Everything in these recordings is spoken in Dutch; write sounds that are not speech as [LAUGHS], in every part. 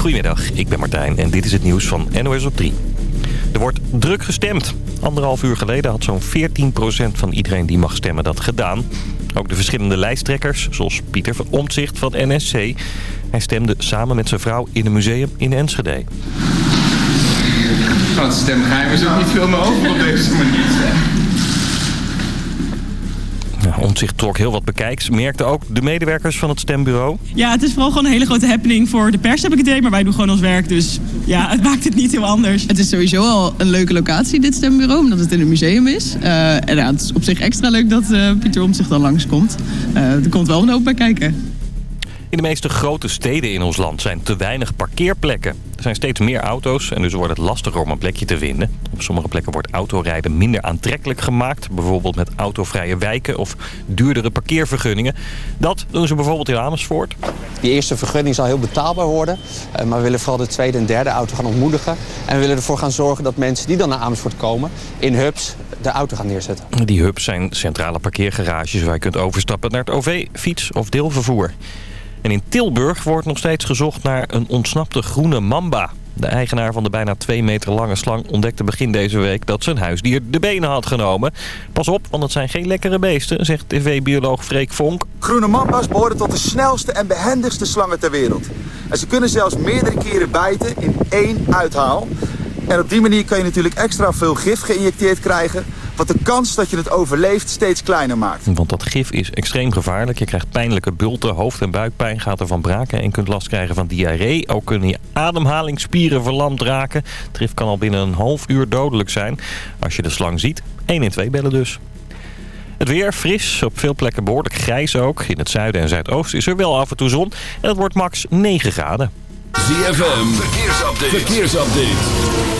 Goedemiddag, ik ben Martijn en dit is het nieuws van NOS op 3. Er wordt druk gestemd. Anderhalf uur geleden had zo'n 14% van iedereen die mag stemmen dat gedaan. Ook de verschillende lijsttrekkers, zoals Pieter van Omtzigt van NSC. Hij stemde samen met zijn vrouw in een museum in Enschede. Van stemgeheim is ook niet veel meer over op deze manier. Omtzigt trok heel wat bekijks. Merkten ook de medewerkers van het stembureau. Ja, het is vooral gewoon een hele grote happening voor de pers heb ik het idee. Maar wij doen gewoon ons werk, dus ja, [LAUGHS] het maakt het niet heel anders. Het is sowieso al een leuke locatie, dit stembureau, omdat het in een museum is. Eh, en ja, het is op zich extra leuk dat uh, Pieter Omtzigt dan langskomt. Uh, er komt wel een hoop bij kijken. In de meeste grote steden in ons land zijn te weinig parkeerplekken. Er zijn steeds meer auto's en dus wordt het lastiger om een plekje te vinden. Op sommige plekken wordt autorijden minder aantrekkelijk gemaakt. Bijvoorbeeld met autovrije wijken of duurdere parkeervergunningen. Dat doen ze bijvoorbeeld in Amersfoort. Die eerste vergunning zal heel betaalbaar worden. Maar we willen vooral de tweede en derde auto gaan ontmoedigen. En we willen ervoor gaan zorgen dat mensen die dan naar Amersfoort komen... in hubs de auto gaan neerzetten. Die hubs zijn centrale parkeergarages waar je kunt overstappen naar het OV, fiets of deelvervoer. En in Tilburg wordt nog steeds gezocht naar een ontsnapte groene mamba. De eigenaar van de bijna 2 meter lange slang ontdekte begin deze week dat zijn huisdier de benen had genomen. Pas op, want het zijn geen lekkere beesten, zegt tv-bioloog Freek Vonk. Groene mamba's behoren tot de snelste en behendigste slangen ter wereld. En ze kunnen zelfs meerdere keren bijten in één uithaal. En op die manier kan je natuurlijk extra veel gif geïnjecteerd krijgen... wat de kans dat je het overleeft steeds kleiner maakt. Want dat gif is extreem gevaarlijk. Je krijgt pijnlijke bulten, hoofd- en buikpijn, gaat ervan braken... en kunt last krijgen van diarree. Ook kunnen je ademhalingsspieren verlamd raken. Het gif kan al binnen een half uur dodelijk zijn. Als je de slang ziet, 1 in 2 bellen dus. Het weer fris, op veel plekken behoorlijk grijs ook. In het zuiden en zuidoosten is er wel af en toe zon. En het wordt max 9 graden. ZFM, verkeersupdate. verkeersupdate.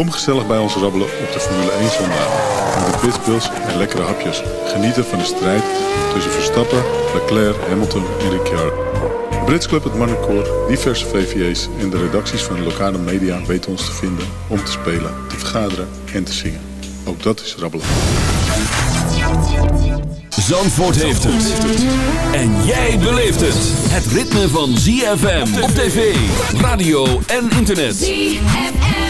Kom gezellig bij ons rabbelen op de Formule 1 zondag. Met de pitbulls en lekkere hapjes. Genieten van de strijd tussen Verstappen, Leclerc, Hamilton en Ricciardo. De Brits Club, het Marnecourt, diverse VVA's en de redacties van de lokale media weten ons te vinden om te spelen, te vergaderen en te zingen. Ook dat is rabbelen. Zandvoort heeft het. En jij beleeft het. Het ritme van ZFM op tv, radio en internet. ZFM.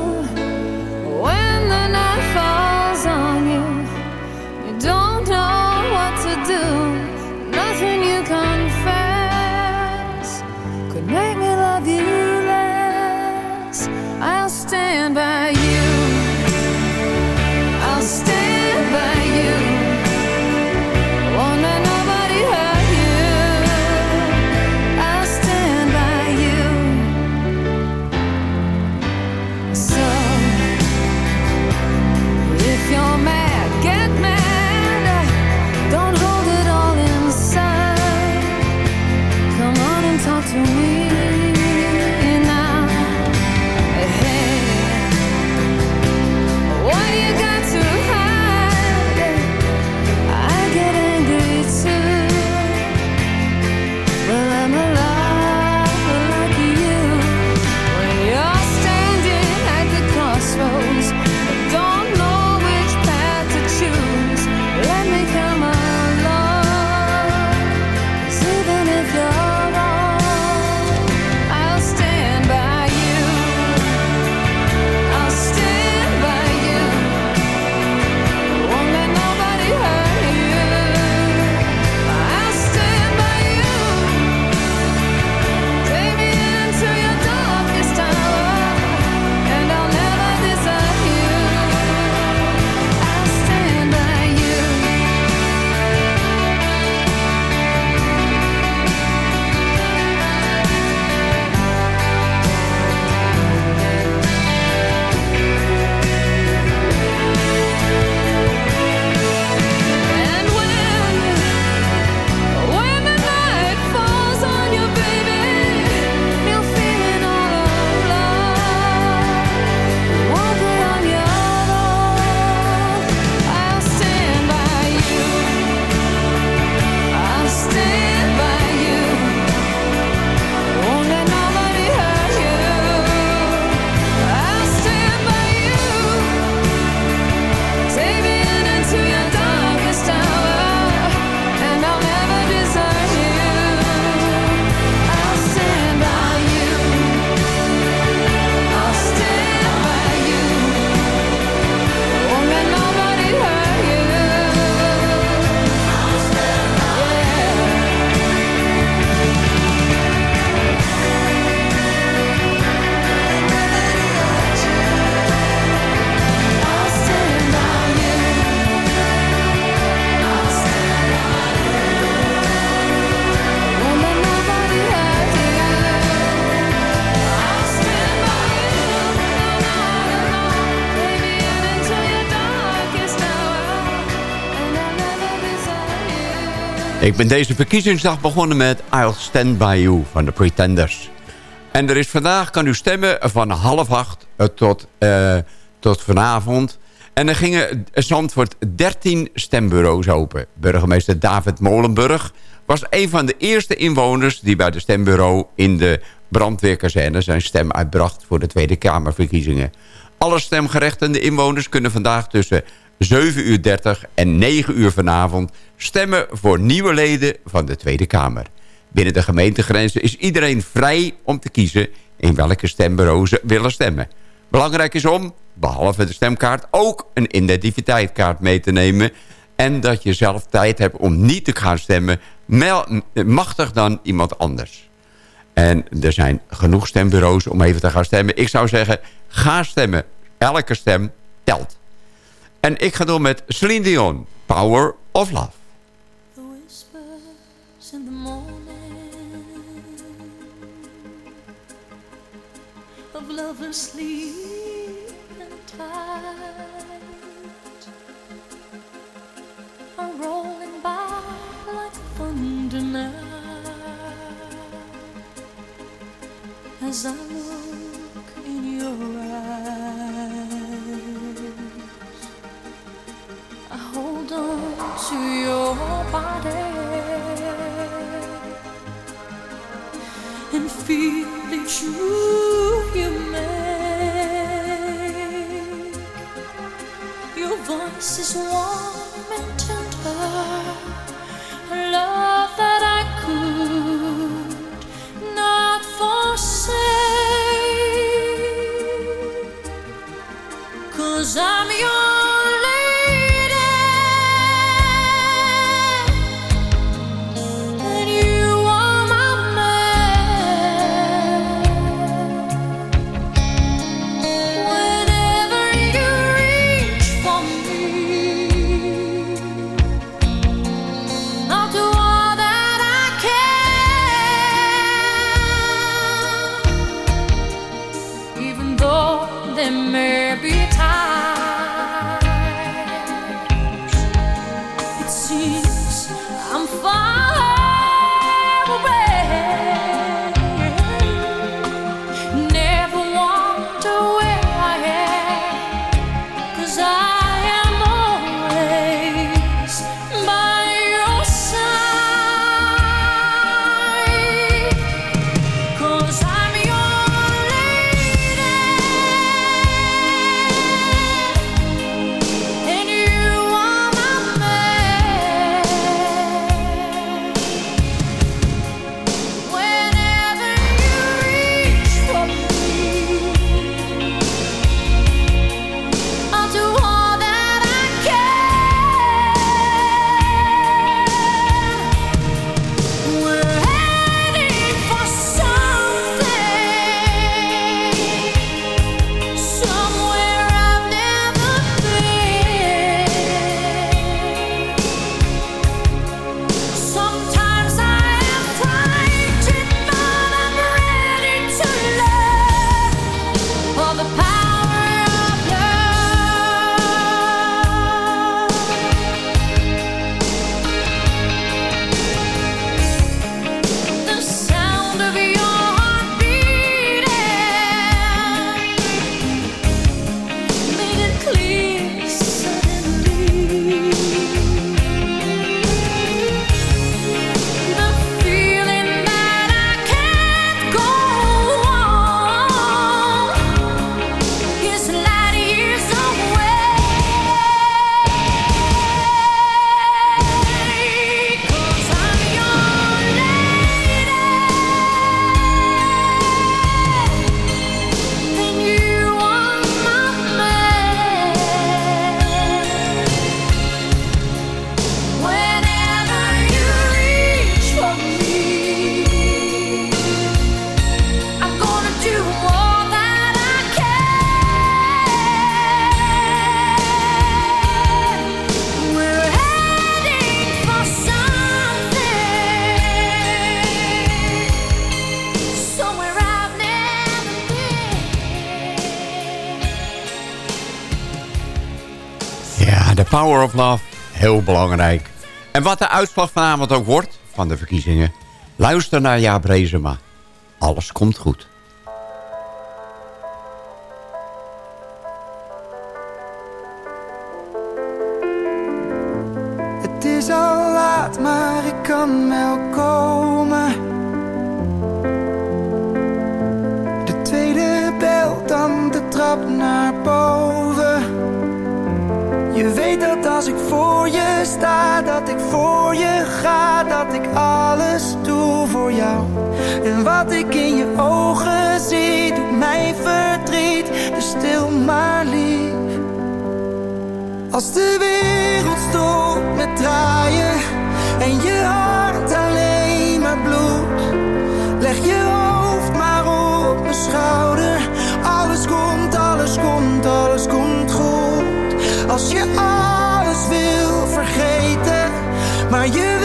Ben deze verkiezingsdag begonnen met I'll Stand By You van de Pretenders. En er is vandaag, kan u stemmen, van half acht eh, tot, uh, tot vanavond. En er gingen Zandvoort 13 stembureaus open. Burgemeester David Molenburg was een van de eerste inwoners... die bij de stembureau in de brandweerkazerne zijn stem uitbracht... voor de Tweede Kamerverkiezingen. Alle stemgerechtigde inwoners kunnen vandaag tussen 7 uur 30 en 9 uur vanavond... stemmen voor nieuwe leden van de Tweede Kamer. Binnen de gemeentegrenzen is iedereen vrij om te kiezen... in welke stembureau ze willen stemmen. Belangrijk is om, behalve de stemkaart... ook een identiteitskaart mee te nemen... en dat je zelf tijd hebt om niet te gaan stemmen... machtig dan iemand anders. En er zijn genoeg stembureaus om even te gaan stemmen. Ik zou zeggen, ga stemmen. Elke stem telt. En ik ga door met Celine Dion, Power of Love. The whispers in the morning Of lovers sleep and tight Are rolling by like thunder now As I look to your body and feel move you make. Your voice is warm and tender, a love that I power of love. Heel belangrijk. En wat de uitslag vanavond ook wordt van de verkiezingen... luister naar Jaap Rezema. Alles komt goed. Het is al laat, maar ik kan wel komen. De tweede bel, dan de trap naar boven. Je weet dat als ik voor je sta, dat ik voor je ga, dat ik alles doe voor jou. En wat ik in je ogen zie, doet mij verdriet, dus stil maar lief. Als de wereld stopt maar je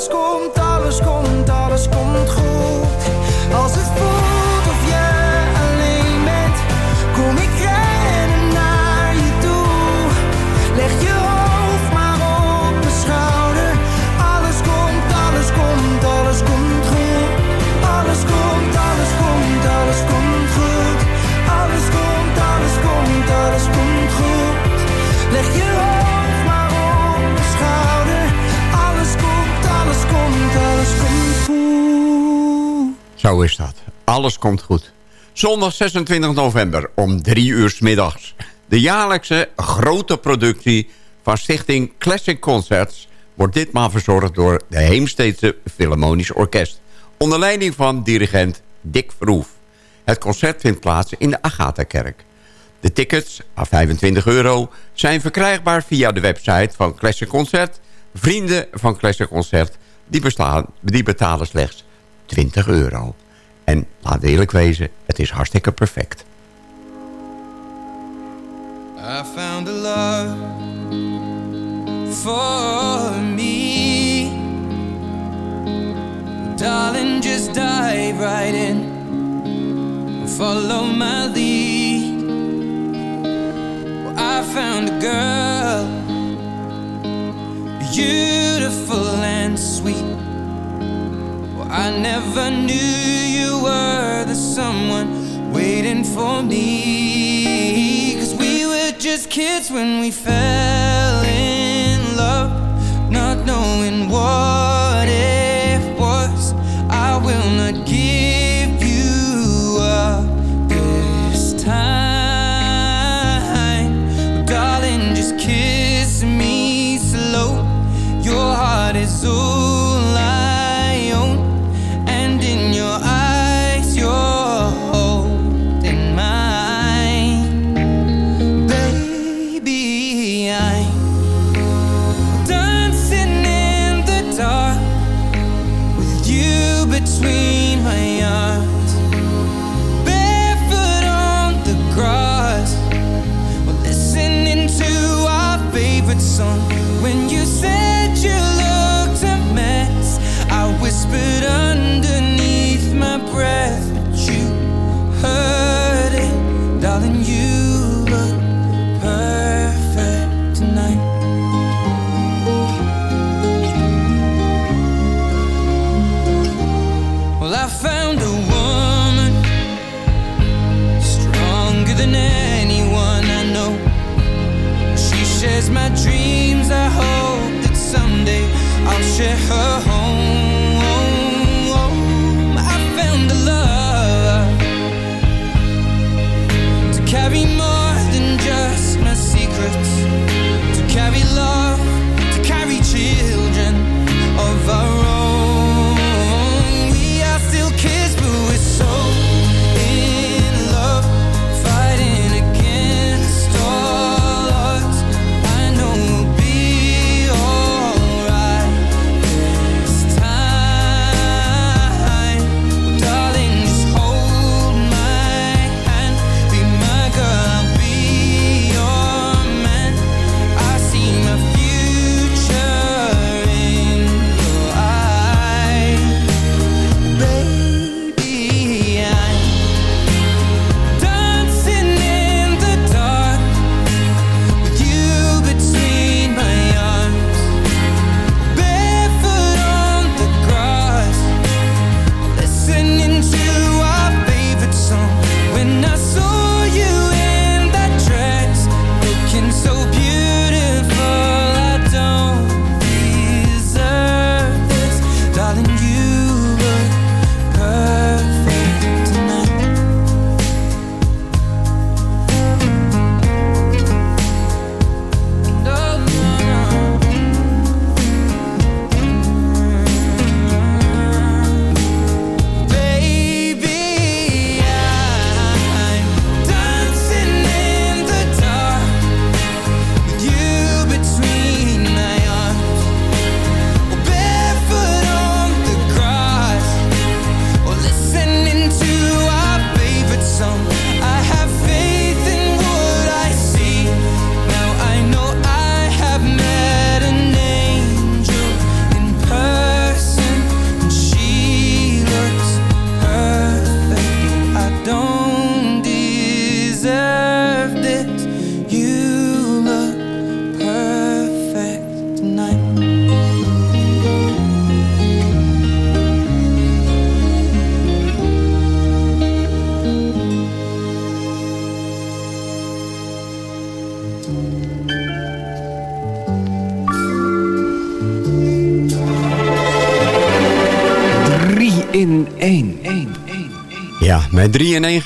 Alles komt, alles komt, alles komt goed. Is dat. Alles komt goed. Zondag 26 november om 3 uur 's middags. De jaarlijkse grote productie van Stichting Classic Concerts... wordt ditmaal verzorgd door de Heemsteedse Philharmonisch Orkest... onder leiding van dirigent Dick Verhoef. Het concert vindt plaats in de Agatha-kerk. De tickets, à 25 euro, zijn verkrijgbaar via de website van Classic Concert. Vrienden van Classic Concert die betalen slechts 20 euro. En laat eerlijk wezen, het is hartstikke perfect. I found a love for me. Darling, just dive right in. Follow my lead. Well, I found a girl, beautiful and sweet. I never knew you were the someone waiting for me. Cause we were just kids when we fell in love, not knowing what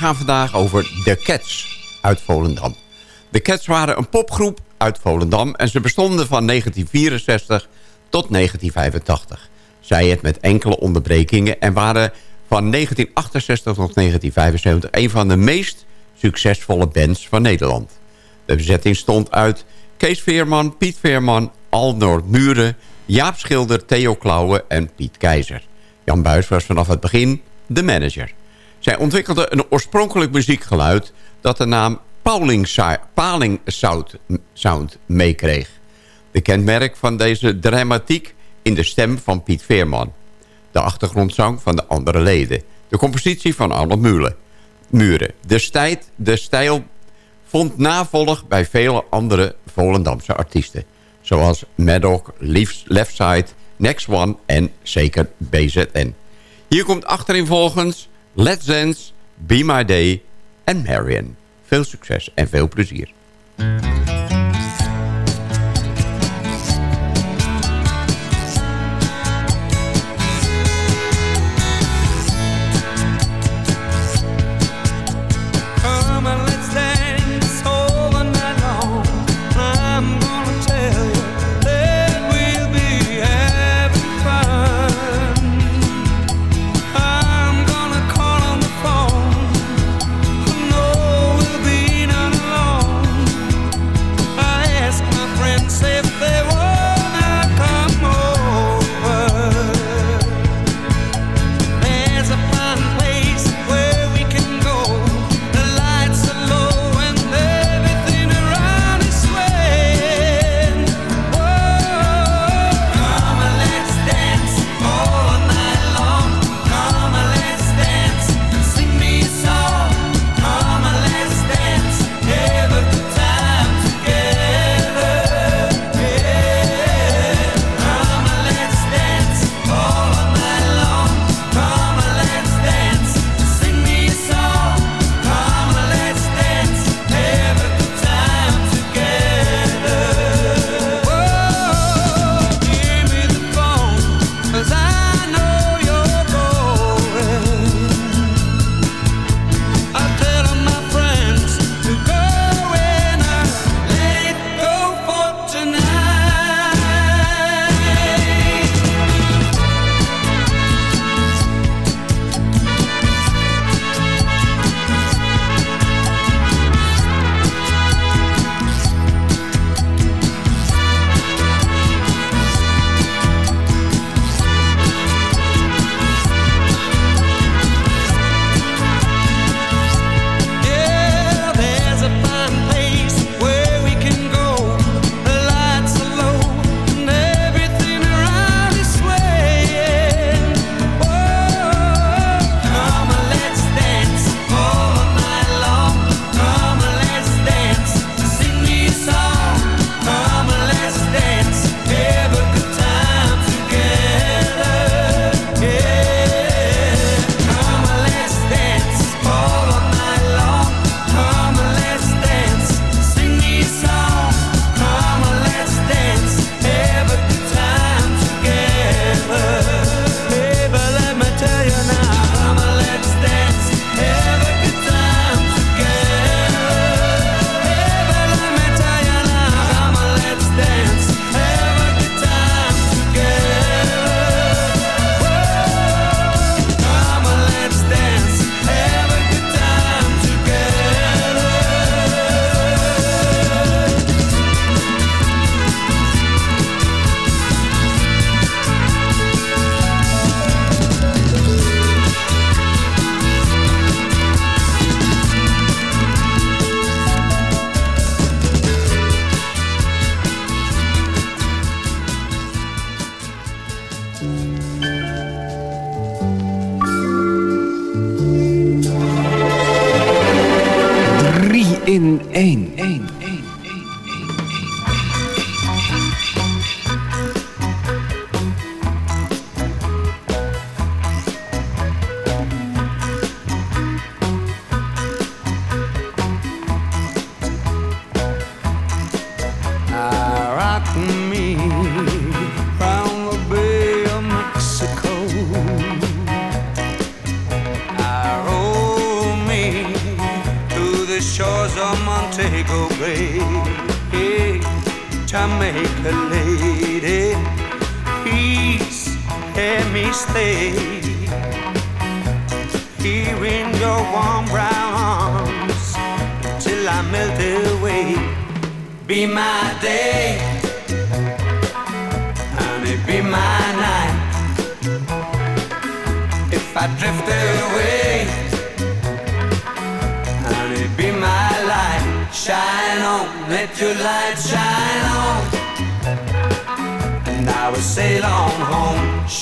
gaan vandaag over The Cats uit Volendam. De Cats waren een popgroep uit Volendam... en ze bestonden van 1964 tot 1985. Zij het met enkele onderbrekingen... en waren van 1968 tot 1975... een van de meest succesvolle bands van Nederland. De bezetting stond uit Kees Veerman, Piet Veerman... Alnoor Muren, Jaap Schilder, Theo Klauwen en Piet Keizer. Jan Buis was vanaf het begin de manager. Zij ontwikkelde een oorspronkelijk muziekgeluid... dat de naam Paling Sound, meekreeg. De kenmerk van deze dramatiek in de stem van Piet Veerman. De achtergrondzang van de andere leden. De compositie van Arnold Muren. Muren. De, tijd, de stijl vond navolg bij vele andere Volendamse artiesten. Zoals Maddock, Leftside, Next One en zeker BZN. Hier komt achterin volgens Let's Dance, Be My Day en Marion. Veel succes en veel plezier.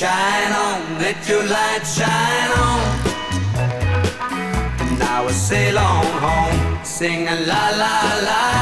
shine on, let your light shine on. And Now we sail on home, sing a la la la.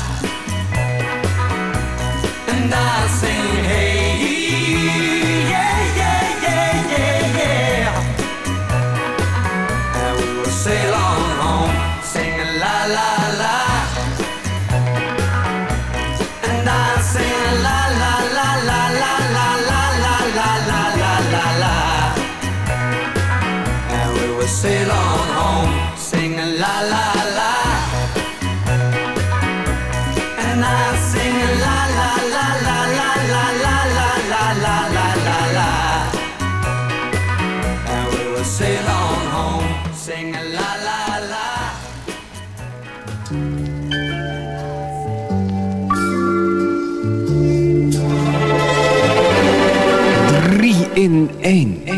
in één.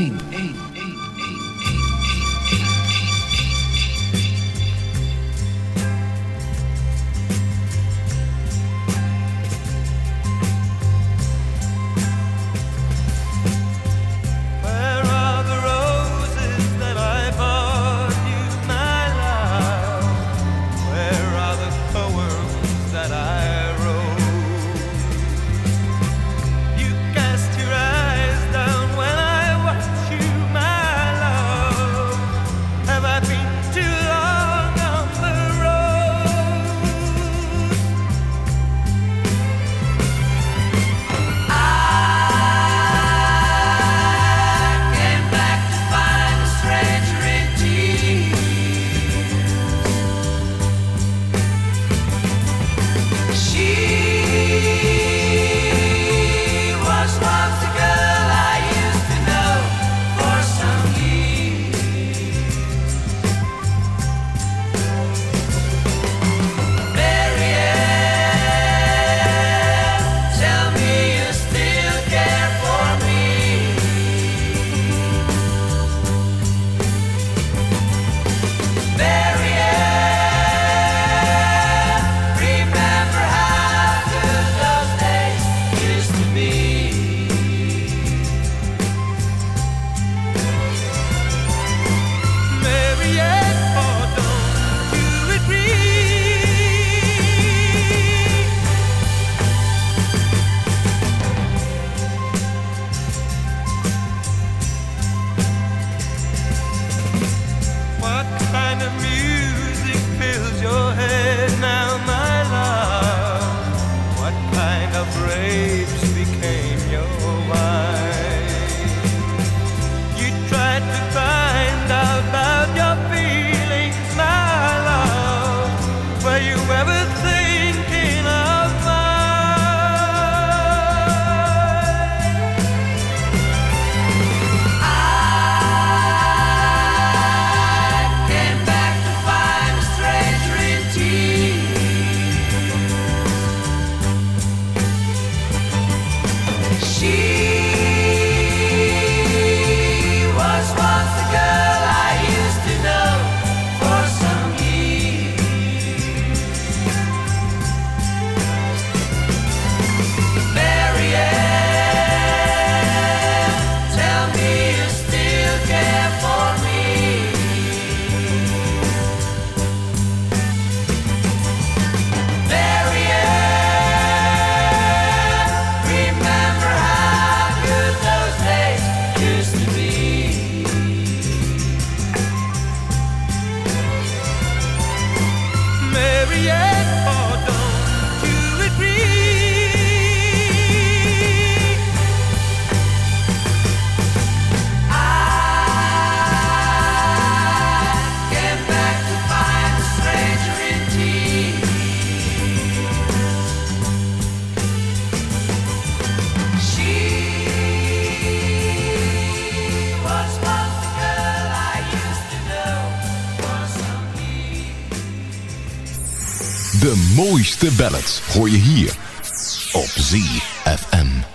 Bye. Mooiste ballads hoor je hier op ZFM.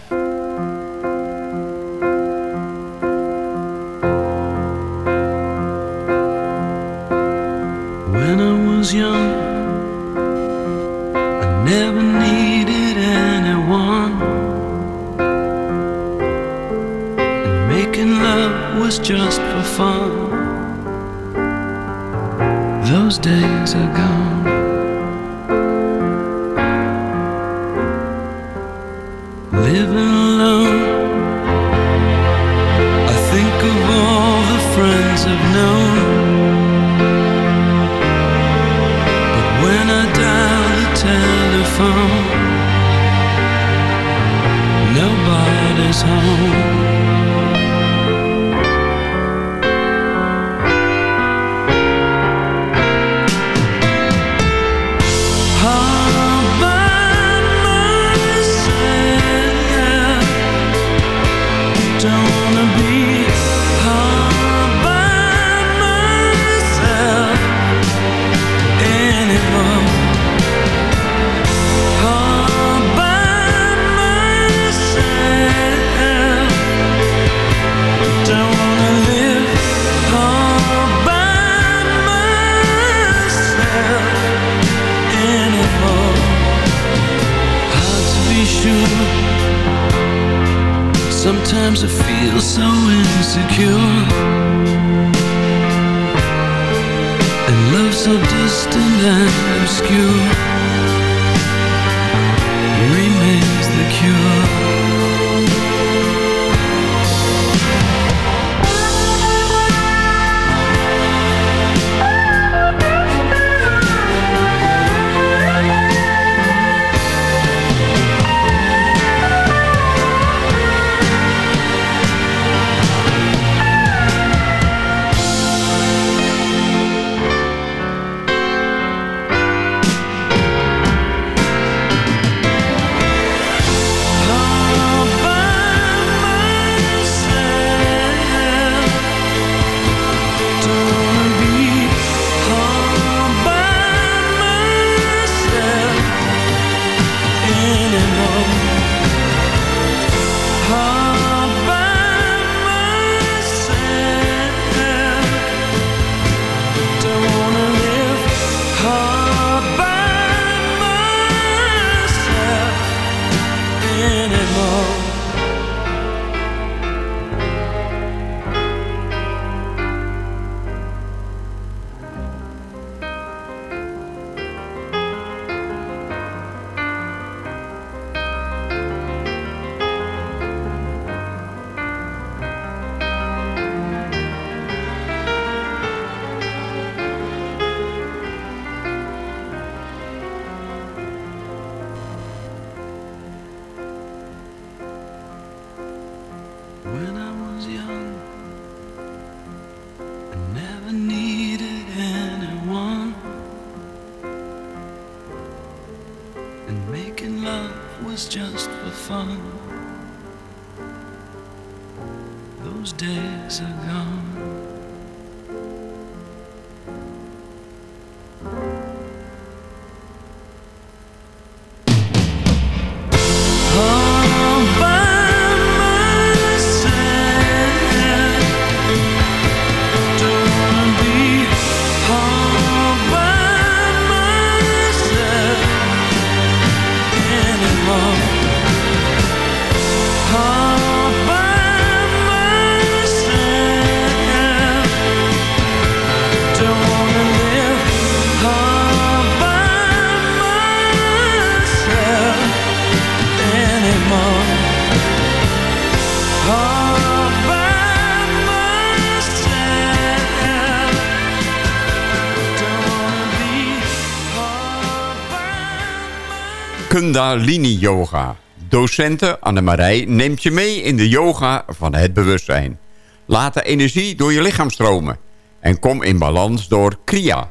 Kundalini Yoga. Docente Annemarij neemt je mee in de yoga van het bewustzijn. Laat de energie door je lichaam stromen. En kom in balans door Kriya.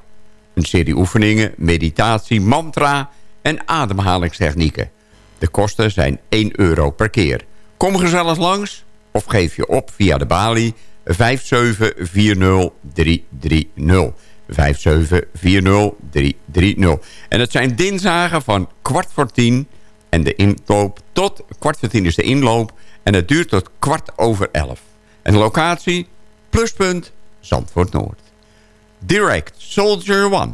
Een serie oefeningen, meditatie, mantra en ademhalingstechnieken. De kosten zijn 1 euro per keer. Kom gezellig langs of geef je op via de balie 5740330. 5740330. En het zijn dinsdagen van kwart voor tien en de inloop tot kwart voor tien is de inloop en het duurt tot kwart over elf. En de locatie, pluspunt, Zandvoort Noord. Direct Soldier One.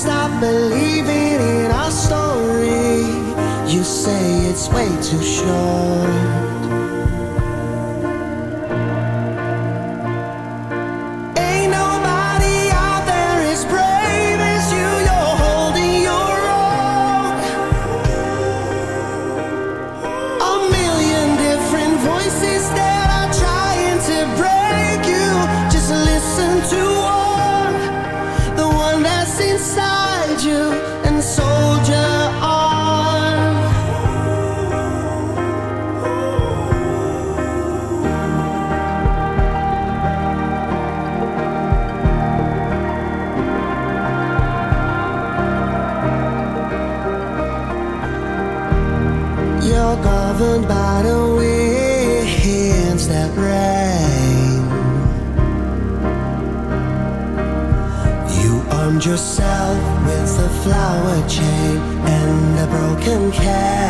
Stop believing in our story. You say it's way too short. Flower chain and a broken cane.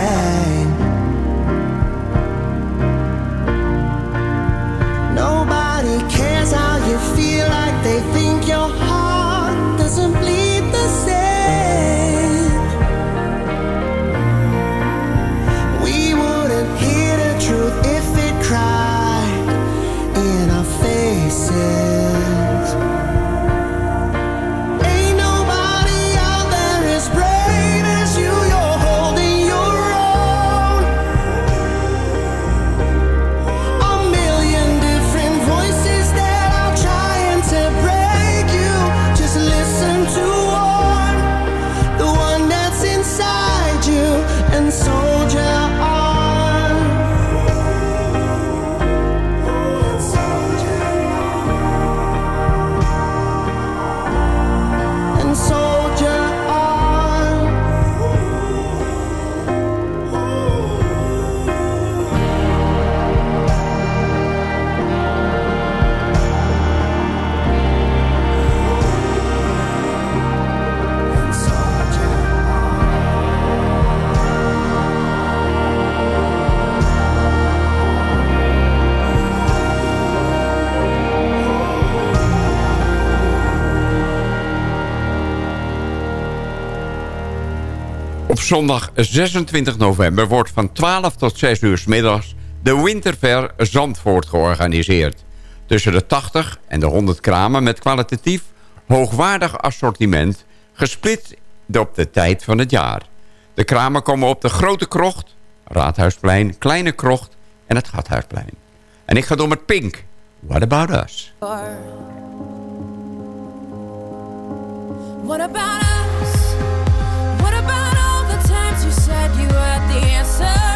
Zondag 26 november wordt van 12 tot 6 uur 's middags... de Winterfair Zandvoort georganiseerd. Tussen de 80 en de 100 kramen met kwalitatief hoogwaardig assortiment... gesplitst op de tijd van het jaar. De kramen komen op de Grote Krocht, Raadhuisplein, Kleine Krocht en het Gathuisplein. En ik ga door met Pink. What about us? What about us? The answers?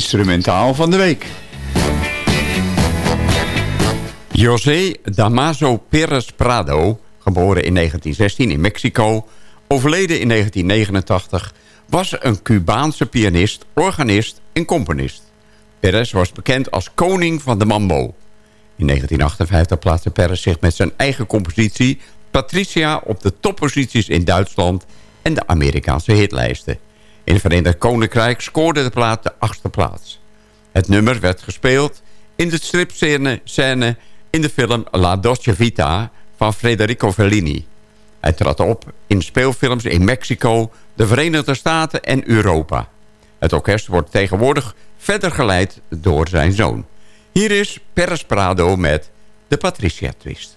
Instrumentaal van de week. José Damaso Perez Prado, geboren in 1916 in Mexico, overleden in 1989, was een Cubaanse pianist, organist en componist. Perez was bekend als koning van de mambo. In 1958 plaatste Perez zich met zijn eigen compositie Patricia op de topposities in Duitsland en de Amerikaanse hitlijsten. In het Verenigd Koninkrijk scoorde de plaat de achtste plaats. Het nummer werd gespeeld in de stripscène scène in de film La Dolce Vita van Federico Fellini. Hij trad op in speelfilms in Mexico, de Verenigde Staten en Europa. Het orkest wordt tegenwoordig verder geleid door zijn zoon. Hier is Perez Prado met de Patricia Twist.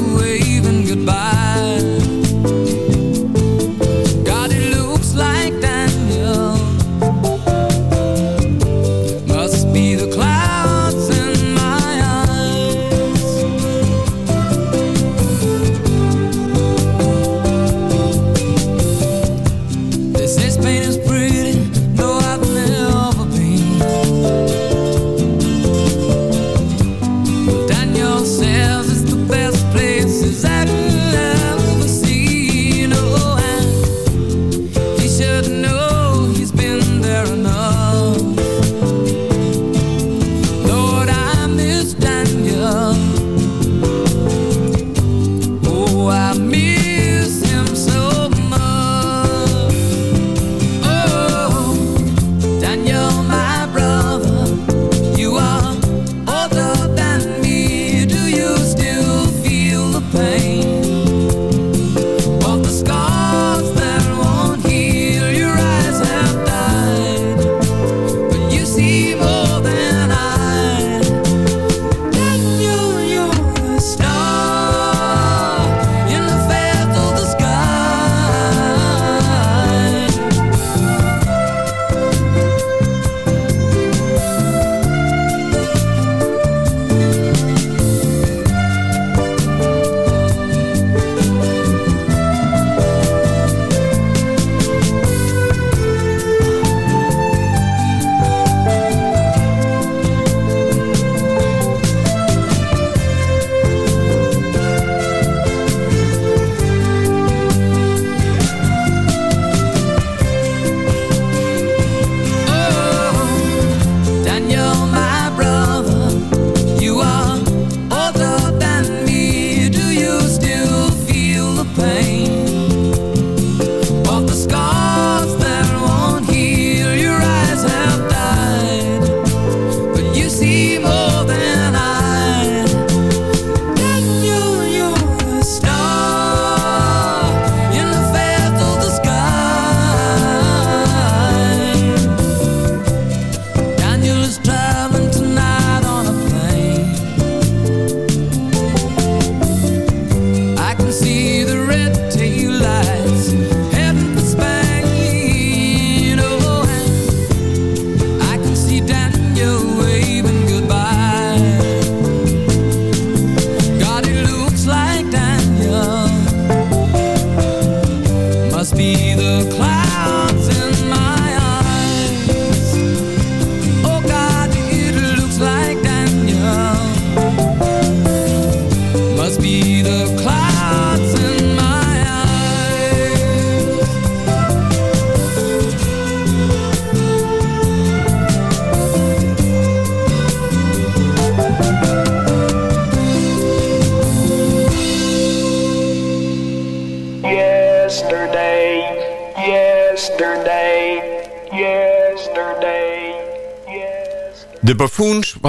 Waving goodbye.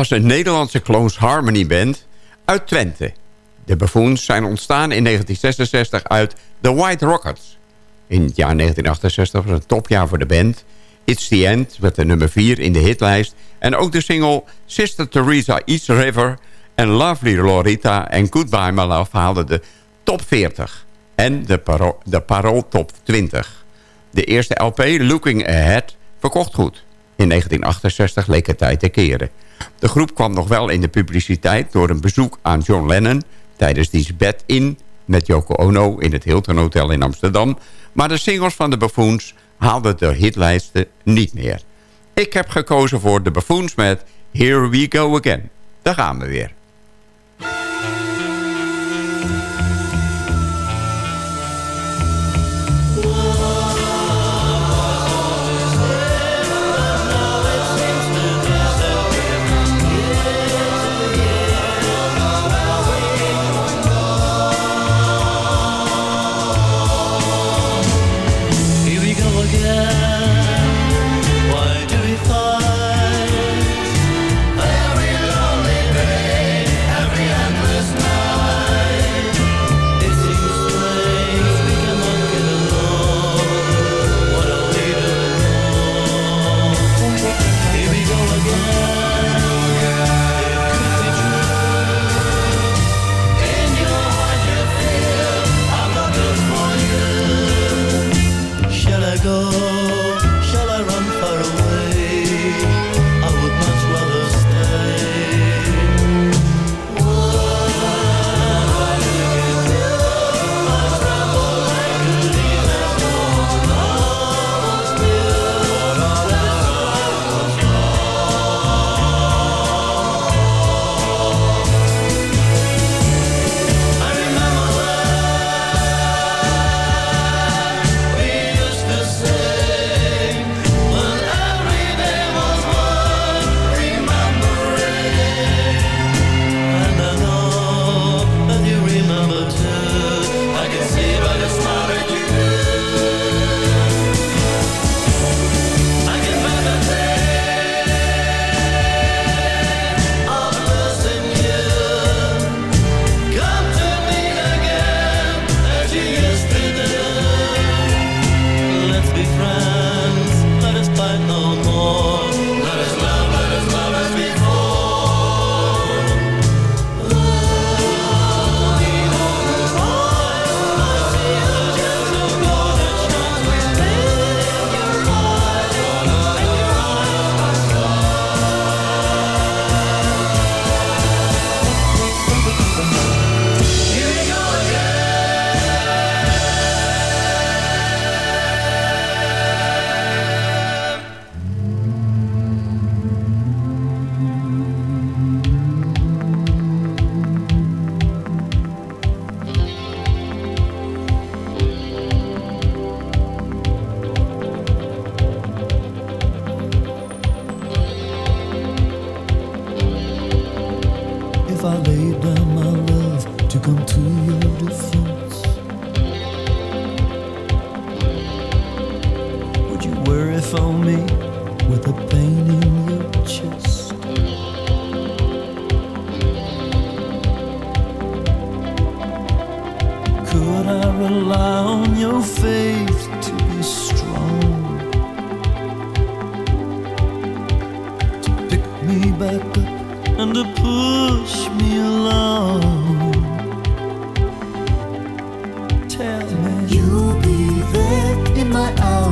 Was een Nederlandse Clones Harmony band uit Twente. De Buffoons zijn ontstaan in 1966 uit The White Rockets. In het jaar 1968 was een topjaar voor de band. It's the End werd de nummer 4 in de hitlijst. En ook de single Sister Teresa East River en Lovely Lorita en Goodbye My Love haalden de top 40. En de, Paro de Parool top 20. De eerste LP, Looking Ahead, verkocht goed. In 1968 leek het tijd te keren. De groep kwam nog wel in de publiciteit door een bezoek aan John Lennon... tijdens diens bed in met Yoko Ono in het Hilton Hotel in Amsterdam. Maar de singles van de Buffoons haalden de hitlijsten niet meer. Ik heb gekozen voor de Buffoons met Here We Go Again. Daar gaan we weer.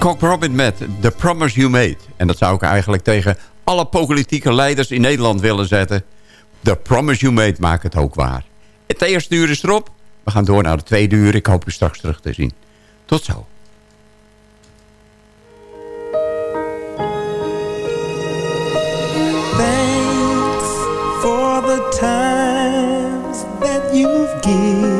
Cock Robin met The Promise You Made. En dat zou ik eigenlijk tegen alle politieke leiders in Nederland willen zetten. The Promise You Made maakt het ook waar. Het eerste uur is erop. We gaan door naar de tweede uur. Ik hoop u straks terug te zien. Tot zo. Thanks for the times that you've given